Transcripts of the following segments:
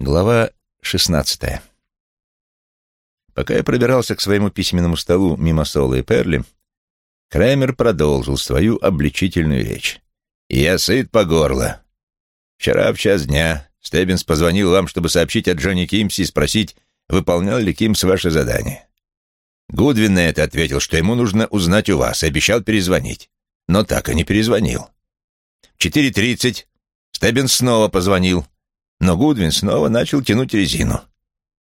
Глава шестнадцатая. Пока я пробирался к своему письменному столу мимо Сола и Перли, Крэмер продолжил свою обличительную речь. «Я сыт по горло. Вчера в час дня Стеббинс позвонил вам, чтобы сообщить о Джонни Кимсе и спросить, выполнял ли Кимс ваше задание. Гудвин на это ответил, что ему нужно узнать у вас, и обещал перезвонить. Но так и не перезвонил. В 4.30 Стеббинс снова позвонил, но Гудвин снова начал тянуть резину.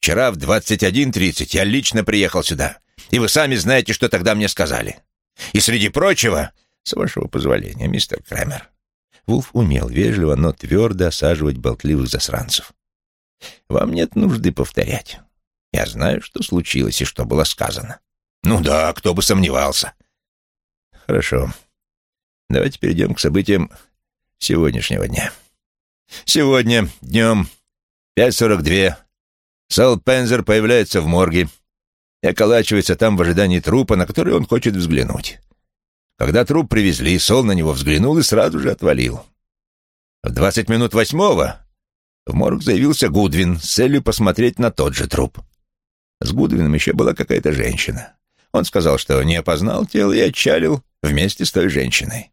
«Вчера в 21.30 я лично приехал сюда, и вы сами знаете, что тогда мне сказали. И среди прочего, с вашего позволения, мистер Крэмер». Вулф умел вежливо, но твердо осаживать болтливых засранцев. «Вам нет нужды повторять. Я знаю, что случилось и что было сказано». «Ну да, кто бы сомневался». «Хорошо. Давайте перейдем к событиям сегодняшнего дня». Сегодня днем 5.42 Сал Пензер появляется в морге и околачивается там в ожидании трупа, на который он хочет взглянуть. Когда труп привезли, Сол на него взглянул и сразу же отвалил. В двадцать минут восьмого в морг заявился Гудвин с целью посмотреть на тот же труп. С Гудвином еще была какая-то женщина. Он сказал, что не опознал тело и отчалил вместе с той женщиной.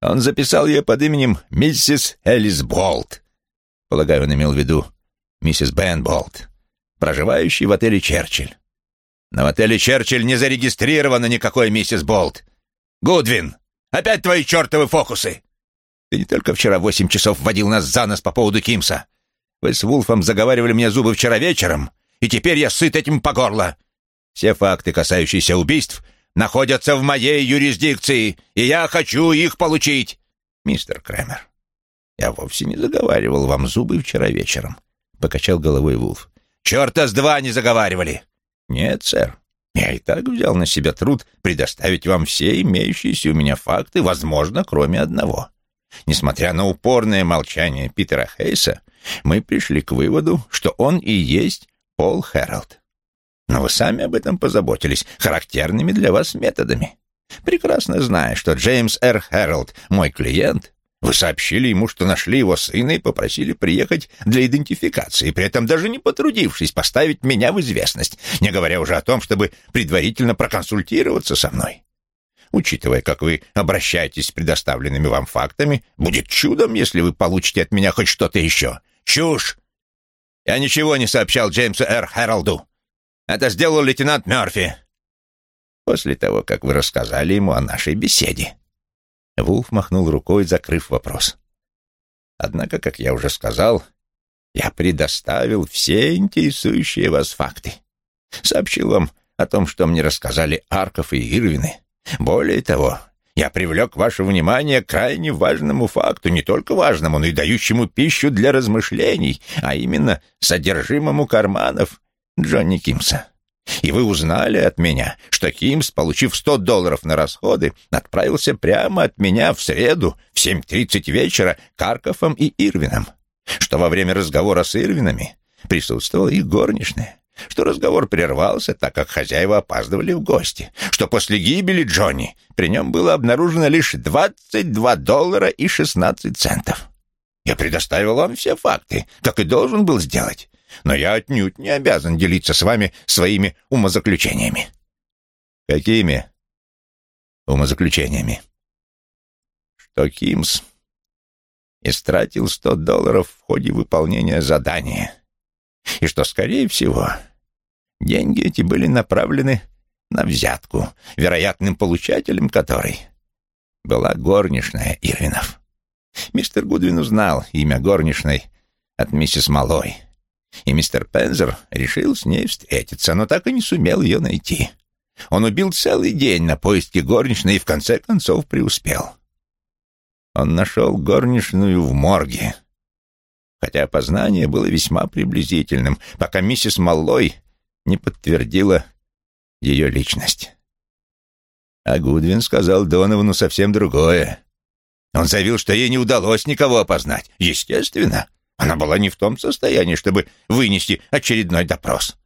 Он записал ее под именем миссис Элис Болт. Полагаю, он имел в виду миссис Бен Болт, проживающий в отеле «Черчилль». Но в отеле «Черчилль» не зарегистрировано никакой миссис Болт. Гудвин, опять твои чертовы фокусы! Ты не только вчера восемь часов водил нас за нос по поводу Кимса. Вы с Вулфом заговаривали мне зубы вчера вечером, и теперь я сыт этим по горло. Все факты, касающиеся убийств, находятся в моей юрисдикции, и я хочу их получить. Мистер Крэмер, я вовсе не заговаривал вам зубы вчера вечером, покачал головой Вулф. Черта с два не заговаривали. Нет, сэр. Я и так взял на себя труд предоставить вам все имеющиеся у меня факты, возможно, кроме одного. Несмотря на упорное молчание Питера Хейса, мы пришли к выводу, что он и есть Пол Хэролд. Но вы сами об этом позаботились характерными для вас методами. Прекрасно зная, что Джеймс Р. Хэролд мой клиент, вы сообщили ему, что нашли его сына и попросили приехать для идентификации, при этом даже не потрудившись поставить меня в известность, не говоря уже о том, чтобы предварительно проконсультироваться со мной. Учитывая, как вы обращаетесь с предоставленными вам фактами, будет чудом, если вы получите от меня хоть что-то еще. Чушь! Я ничего не сообщал Джеймсу Р. Хэролду. Это сделал лейтенант Мёрфи. После того, как вы рассказали ему о нашей беседе. Вулф махнул рукой, закрыв вопрос. Однако, как я уже сказал, я предоставил все интересующие вас факты. Сообщил вам о том, что мне рассказали Арков и Ирвины. Более того, я привлек ваше внимание к крайне важному факту, не только важному, но и дающему пищу для размышлений, а именно содержимому карманов Джонни Кимса. И вы узнали от меня, что Кимс, получив 100 долларов на расходы, отправился прямо от меня в среду в 7.30 вечера к Аркофам и Ирвинам. Что во время разговора с Ирвинами присутствовала их горничная. Что разговор прервался, так как хозяева опаздывали в гости. Что после гибели Джонни при нем было обнаружено лишь 22 доллара и 16 центов. Я предоставил вам все факты, как и должен был сделать но я отнюдь не обязан делиться с вами своими умозаключениями». «Какими умозаключениями?» «Что Кимс истратил сто долларов в ходе выполнения задания, и что, скорее всего, деньги эти были направлены на взятку, вероятным получателем которой была горничная Ирвинов. Мистер Гудвин узнал имя горничной от миссис Малой и мистер Пензер решил с ней встретиться, но так и не сумел ее найти. Он убил целый день на поиски горничной и в конце концов преуспел. Он нашел горничную в морге, хотя опознание было весьма приблизительным, пока миссис Маллой не подтвердила ее личность. А Гудвин сказал Доновану совсем другое. Он заявил, что ей не удалось никого опознать. Естественно, она была не в том состоянии, чтобы вынести очередной допрос.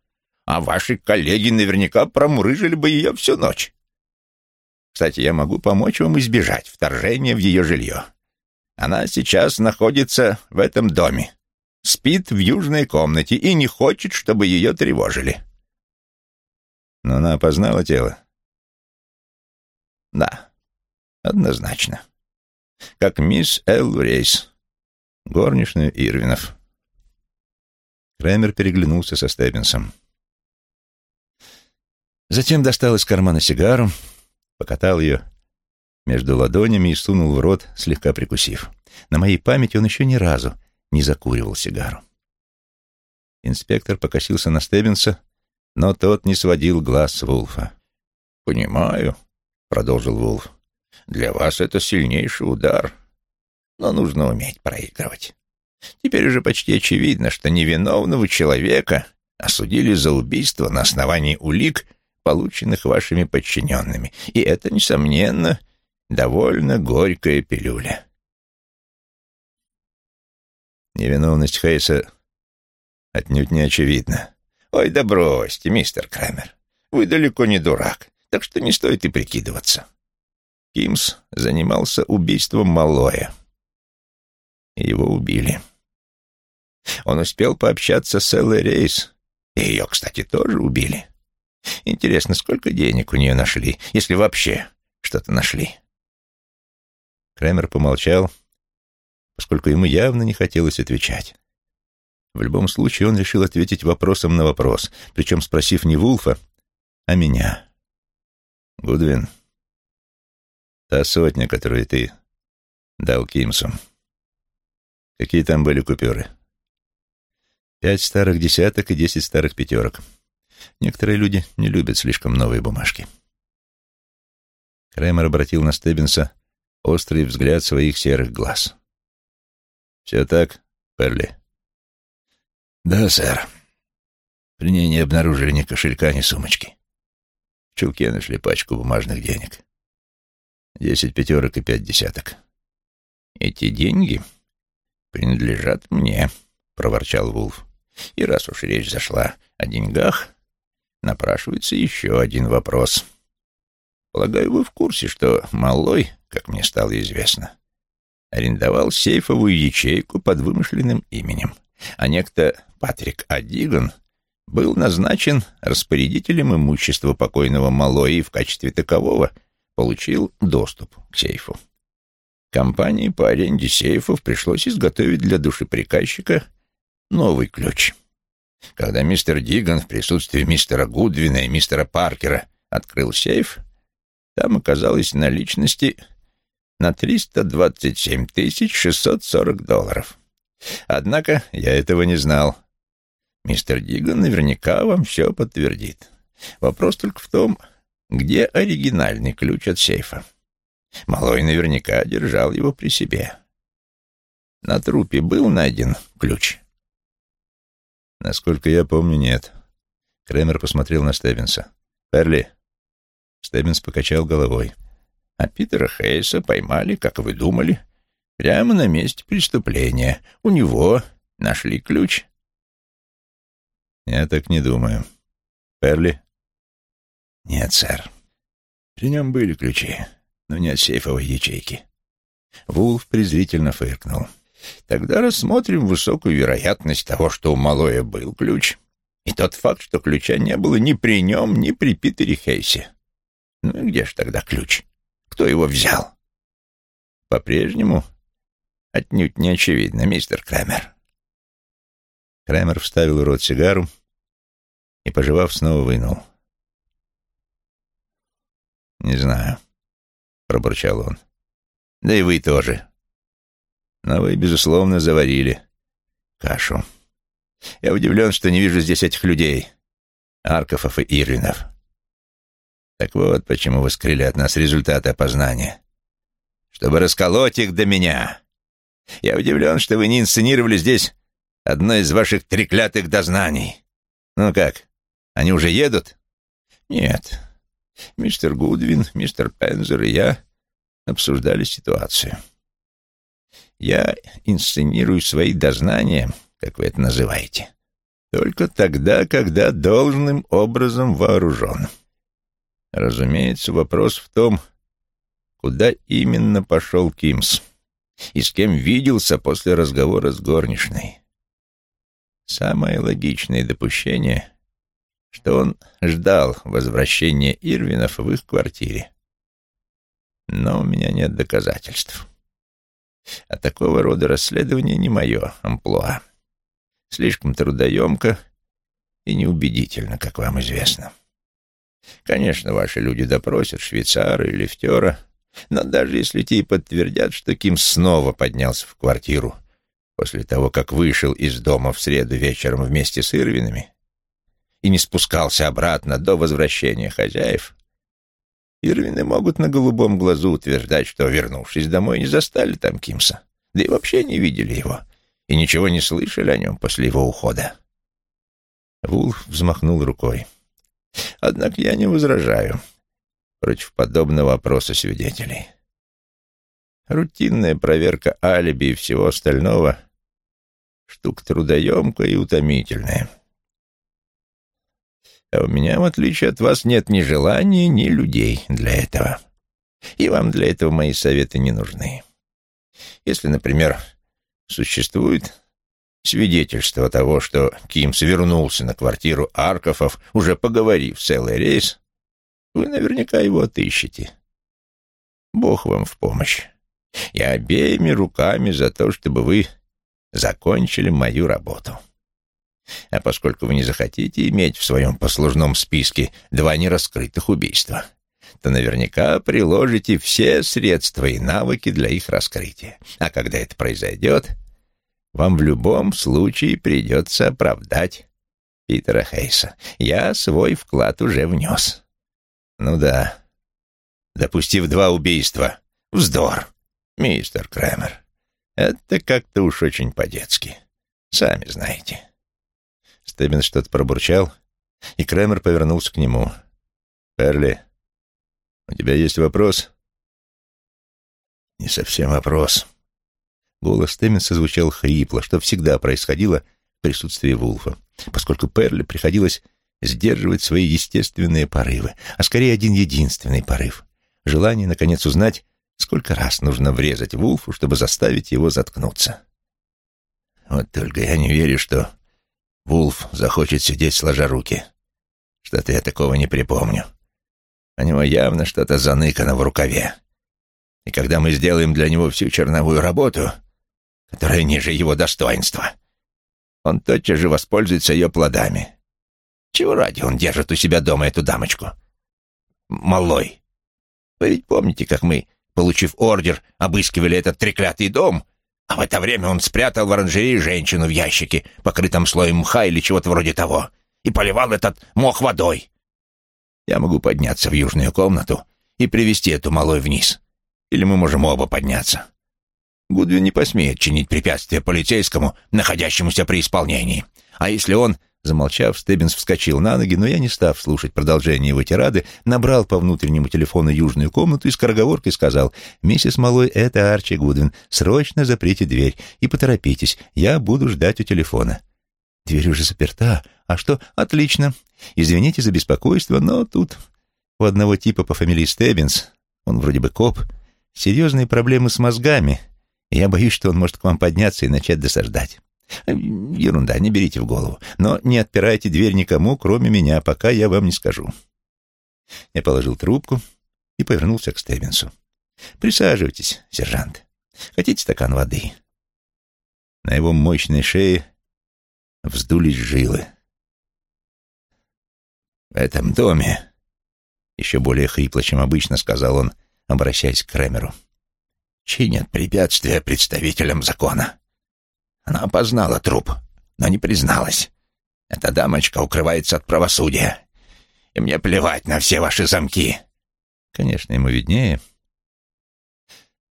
А ваши коллеги наверняка промурыжили бы ее всю ночь. Кстати, я могу помочь вам избежать вторжения в ее жилье. Она сейчас находится в этом доме. спит в южной комнате и не хочет, чтобы ее тревожили. Но она опознала тело? Да, однозначно. Как мисс Эл Рейс, горничную Ирвинов. Крэмер переглянулся со Стеббинсом. Затем достал из кармана сигару, покатал ее между ладонями и сунул в рот, слегка прикусив. На моей памяти он еще ни разу не закуривал сигару. Инспектор покосился на Стеббинса, но тот не сводил глаз с Вулфа. «Понимаю», — продолжил Вулф, — «для вас это сильнейший удар, но нужно уметь проигрывать. Теперь уже почти очевидно, что невиновного человека осудили за убийство на основании улик, полученных вашими подчиненными, и это, несомненно, довольно горькая пилюля». Невиновность Хейса отнюдь не очевидна. «Ой, да бросьте, мистер Крамер. Вы далеко не дурак, так что не стоит и прикидываться». Кимс занимался убийством Малоя. Его убили. Он успел пообщаться с Эллой Рейс, и ее, кстати, тоже убили. Интересно, сколько денег у нее нашли, если вообще что-то нашли? Крамер помолчал, поскольку ему явно не хотелось отвечать. В любом случае он решил ответить вопросом на вопрос, причем спросив не Вулфа, а меня. «Гудвин, та сотня, которую ты дал Кимсу, какие там были купюры?» «Пять старых десяток и десять старых пятерок. Некоторые люди не любят слишком новые бумажки». Крэмер обратил на Стеббинса острый взгляд своих серых глаз. «Все так, Перли?» «Да, сэр. При ней не обнаружили ни кошелька, ни сумочки. В чулке нашли пачку бумажных денег. Десять пятерок и пять десяток». «Эти деньги принадлежат мне», — проворчал Вулф. «И раз уж речь зашла о деньгах, напрашивается еще один вопрос. Полагаю, вы в курсе, что Малой, как мне стало известно, арендовал сейфовую ячейку под вымышленным именем, а некто Патрик Адиган был назначен распорядителем имущества покойного Малои и в качестве такового получил доступ к сейфу. Компании по аренде сейфов пришлось изготовить для душеприказчика новый ключ. Когда мистер Диган в присутствии мистера Гудвина и мистера Паркера открыл сейф, там оказалось наличности на 327 640 долларов. Однако я этого не знал. Мистер Диган наверняка вам все подтвердит. Вопрос только в том, где оригинальный ключ от сейфа. Малой наверняка держал его при себе. На трупе был найден ключ? Насколько я помню, нет. Кремер посмотрел на Стеббинса. «Перли?» Стеббинс покачал головой. А Питера Хейса поймали, как вы думали, прямо на месте преступления. У него нашли ключ. Я так не думаю. Перли? Нет, сэр. При нем были ключи, но не от сейфовой ячейки. Вулф презрительно фыркнул. Тогда рассмотрим высокую вероятность того, что у Малоя был ключ, и тот факт, что ключа не было ни при нем, ни при Питере Хейсе. Ну и где ж тогда ключ? Кто его взял? По-прежнему отнюдь не очевидно, мистер Крамер. Крамер вставил в рот сигару и, пожевав, снова вынул. «Не знаю», — пробурчал он. «Да и вы тоже. Но вы, безусловно, заварили кашу. Я удивлен, что не вижу здесь этих людей, Аркофов и Ирвинов. Так вот, почему вы скрыли от нас результаты опознания. Чтобы расколоть их до меня. Я удивлен, что вы не инсценировали здесь одно из ваших треклятых дознаний. Ну как, они уже едут? Нет. Мистер Гудвин, мистер Пензер и я обсуждали ситуацию. Я инсценирую свои дознания, как вы это называете, только тогда, когда должным образом вооружен. Разумеется, вопрос в том, куда именно пошел Кимс и с кем виделся после разговора с горничной. Самое логичное допущение, что он ждал возвращения Ирвинов в их квартире. Но у меня нет доказательств. А такого рода расследование не мое амплуа. Слишком трудоемко и неубедительно, как вам известно. Конечно, ваши люди допросят швейцара и лифтера, но даже если те и подтвердят, что Ким снова поднялся в квартиру после того, как вышел из дома в среду вечером вместе с Ирвинами и не спускался обратно до возвращения хозяев, Ирвины могут на голубом глазу утверждать, что, вернувшись домой, не застали там Кимса, да и вообще не видели его, и ничего не слышали о нем после его ухода. Вулф взмахнул рукой. Однако я не возражаю против подобного опроса свидетелей. Рутинная проверка алиби и всего остального Штука трудоемкая и утомительная. А у меня, в отличие от вас, нет ни желания, ни людей для этого. И вам для этого мои советы не нужны. Если, например, существует свидетельство того, что Ким свернулся на квартиру Аркофов, уже поговорив Эллой Рейс, вы наверняка его отыщете. Бог вам в помощь. Я обеими руками за то, чтобы вы закончили мою работу. А поскольку вы не захотите иметь в своем послужном списке два нераскрытых убийства, то наверняка приложите все средства и навыки для их раскрытия. А когда это произойдет, вам в любом случае придется оправдать Питера Хейса. Я свой вклад уже внес. Ну да, допустив два убийства. Вздор, мистер Крэмер. Это как-то уж очень по-детски. Сами знаете. Стеббин что-то пробурчал, и Крэмер повернулся к нему. «Перли, у тебя есть вопрос?» «Не совсем вопрос». Голос Стэмминса звучал хрипло, что всегда происходило в присутствии Вулфа, поскольку Перли приходилось сдерживать свои естественные порывы, а скорее один единственный порыв — желание, наконец, узнать, Сколько раз нужно врезать Вулфу, чтобы заставить его заткнуться? Вот только я не верю, что Вулф захочет сидеть сложа руки. Что-то я такого не припомню. У него явно что-то заныкано в рукаве. И когда мы сделаем для него всю черновую работу, которая ниже его достоинства, он тотчас же воспользуется ее плодами. Чего ради он держит у себя дома эту дамочку? Малой. Вы ведь помните, как мы получив ордер, обыскивали этот треклятый дом, а в это время он спрятал в оранжерее женщину в ящике, покрытом слоем мха или чего-то вроде того, и поливал этот мох водой. Я могу подняться в южную комнату и привести эту малой вниз. Или мы можем оба подняться. Гудвин не посмеет чинить препятствия полицейскому, находящемуся при исполнении. А если он Замолчав, Стеббинс вскочил на ноги, но я, не став слушать продолжение его тирады, набрал по внутреннему телефону южную комнату и скороговоркой сказал «Миссис Малой, это Арчи Гудвин. Срочно заприте дверь и поторопитесь, я буду ждать у телефона». «Дверь уже заперта. А что? Отлично. Извините за беспокойство, но тут у одного типа по фамилии Стеббинс, он вроде бы коп, серьезные проблемы с мозгами, я боюсь, что он может к вам подняться и начать досаждать». Ерунда, не берите в голову. Но не отпирайте дверь никому, кроме меня, пока я вам не скажу. Я положил трубку и повернулся к Стеббинсу. Присаживайтесь, сержант. Хотите стакан воды? На его мощной шее вздулись жилы. В этом доме, еще более хрипло, чем обычно, сказал он, обращаясь к Кремеру, чинят препятствия представителям закона. Она опознала труп, но не призналась. Эта дамочка укрывается от правосудия. И мне плевать на все ваши замки. Конечно, ему виднее.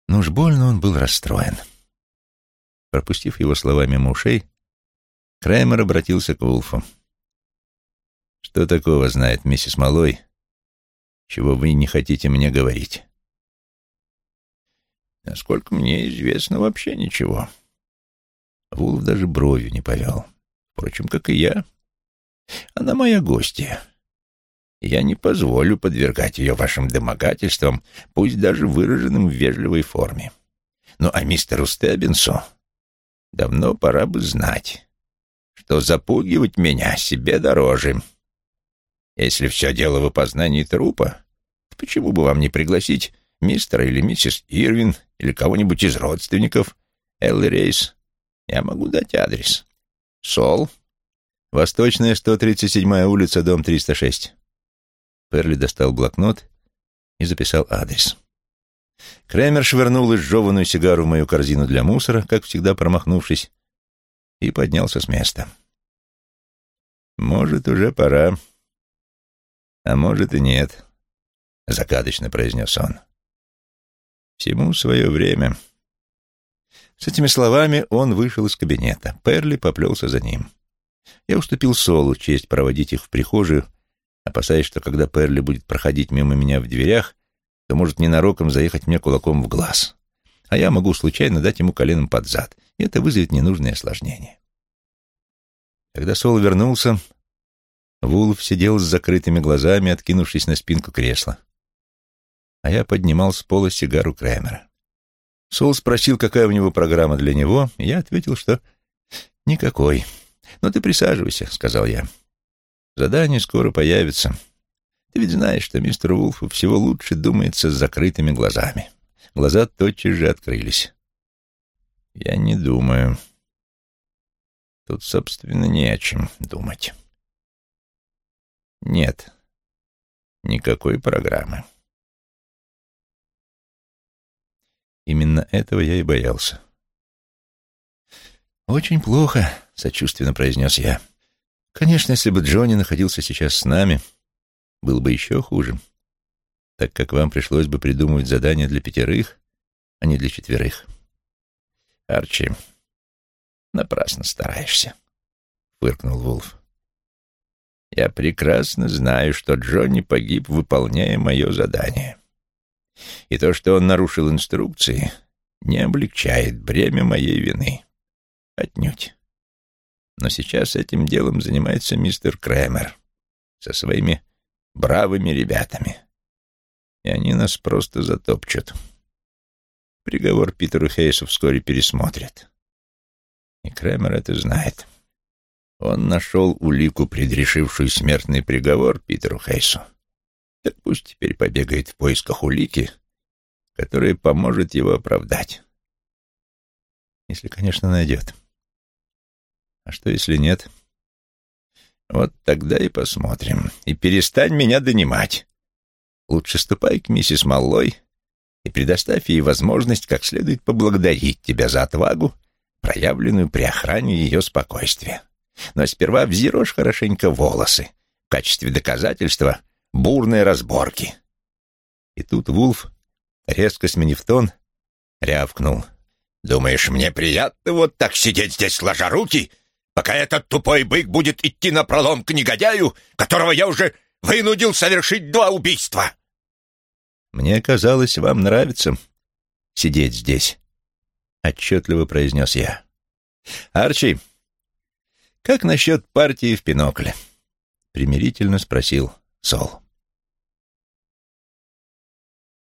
Но уж больно он был расстроен. Пропустив его слова мимо ушей, Краймер обратился к Вулфу. «Что такого знает миссис Малой, чего вы не хотите мне говорить?» «Насколько мне известно, вообще ничего. Вулов даже бровью не повел. Впрочем, как и я. Она моя гостья. Я не позволю подвергать ее вашим домогательствам, пусть даже выраженным в вежливой форме. Ну а мистеру Стеббинсу давно пора бы знать, что то запугивать меня себе дороже. Если все дело в опознании трупа, то почему бы вам не пригласить мистера или миссис Ирвин или кого-нибудь из родственников Элли Рейс? Я могу дать адрес. Сол, Восточная, 137-я улица, дом 306. Перли достал блокнот и записал адрес. Кремер швырнул изжеванную сигару в мою корзину для мусора, как всегда промахнувшись, и поднялся с места. «Может, уже пора, а может и нет», — загадочно произнес он. «Всему свое время». С этими словами он вышел из кабинета. Перли поплелся за ним. Я уступил Солу честь проводить их в прихожую, опасаясь, что когда Перли будет проходить мимо меня в дверях, то может ненароком заехать мне кулаком в глаз, а я могу случайно дать ему коленом под зад, и это вызовет ненужные осложнения. Когда Сол вернулся, Вулф сидел с закрытыми глазами, откинувшись на спинку кресла, а я поднимал с пола сигару Крэмера. Сол спросил, какая у него программа для него, и я ответил, что никакой. «Ну ты присаживайся», — сказал я. «Задание скоро появится. Ты ведь знаешь, что мистер Вулфу всего лучше думается с закрытыми глазами». Глаза тотчас же открылись. «Я не думаю. Тут, собственно, не о чем думать. Нет никакой программы». Именно этого я и боялся. «Очень плохо», — сочувственно произнес я. «Конечно, если бы Джонни находился сейчас с нами, было бы еще хуже, так как вам пришлось бы придумывать задание для пятерых, а не для четверых». «Арчи, напрасно стараешься», — фыркнул Вулф. «Я прекрасно знаю, что Джонни погиб, выполняя мое задание. И то, что он нарушил инструкции, не облегчает бремя моей вины». Отнюдь. Но сейчас этим делом занимается мистер Крэмер со своими бравыми ребятами. И они нас просто затопчут. Приговор Питеру Хейсу вскоре пересмотрят. И Крэмер это знает. Он нашел улику, предрешившую смертный приговор Питеру Хейсу. Так пусть теперь побегает в поисках улики, которая поможет его оправдать. Если, конечно, найдет. А что, если нет? Вот тогда и посмотрим. И перестань меня донимать. Лучше ступай к миссис Маллой и предоставь ей возможность как следует поблагодарить тебя за отвагу, проявленную при охране ее спокойствия. Но сперва взъерошь хорошенько волосы в качестве доказательства бурной разборки. И тут Вулф, резко сменив тон, рявкнул. «Думаешь, мне приятно вот так сидеть здесь, сложа руки пока этот тупой бык будет идти на пролом к негодяю, которого я уже вынудил совершить два убийства. Мне казалось, вам нравится сидеть здесь, отчетливо произнес я. Арчи, как насчет партии в пинокле? Примирительно спросил Сол.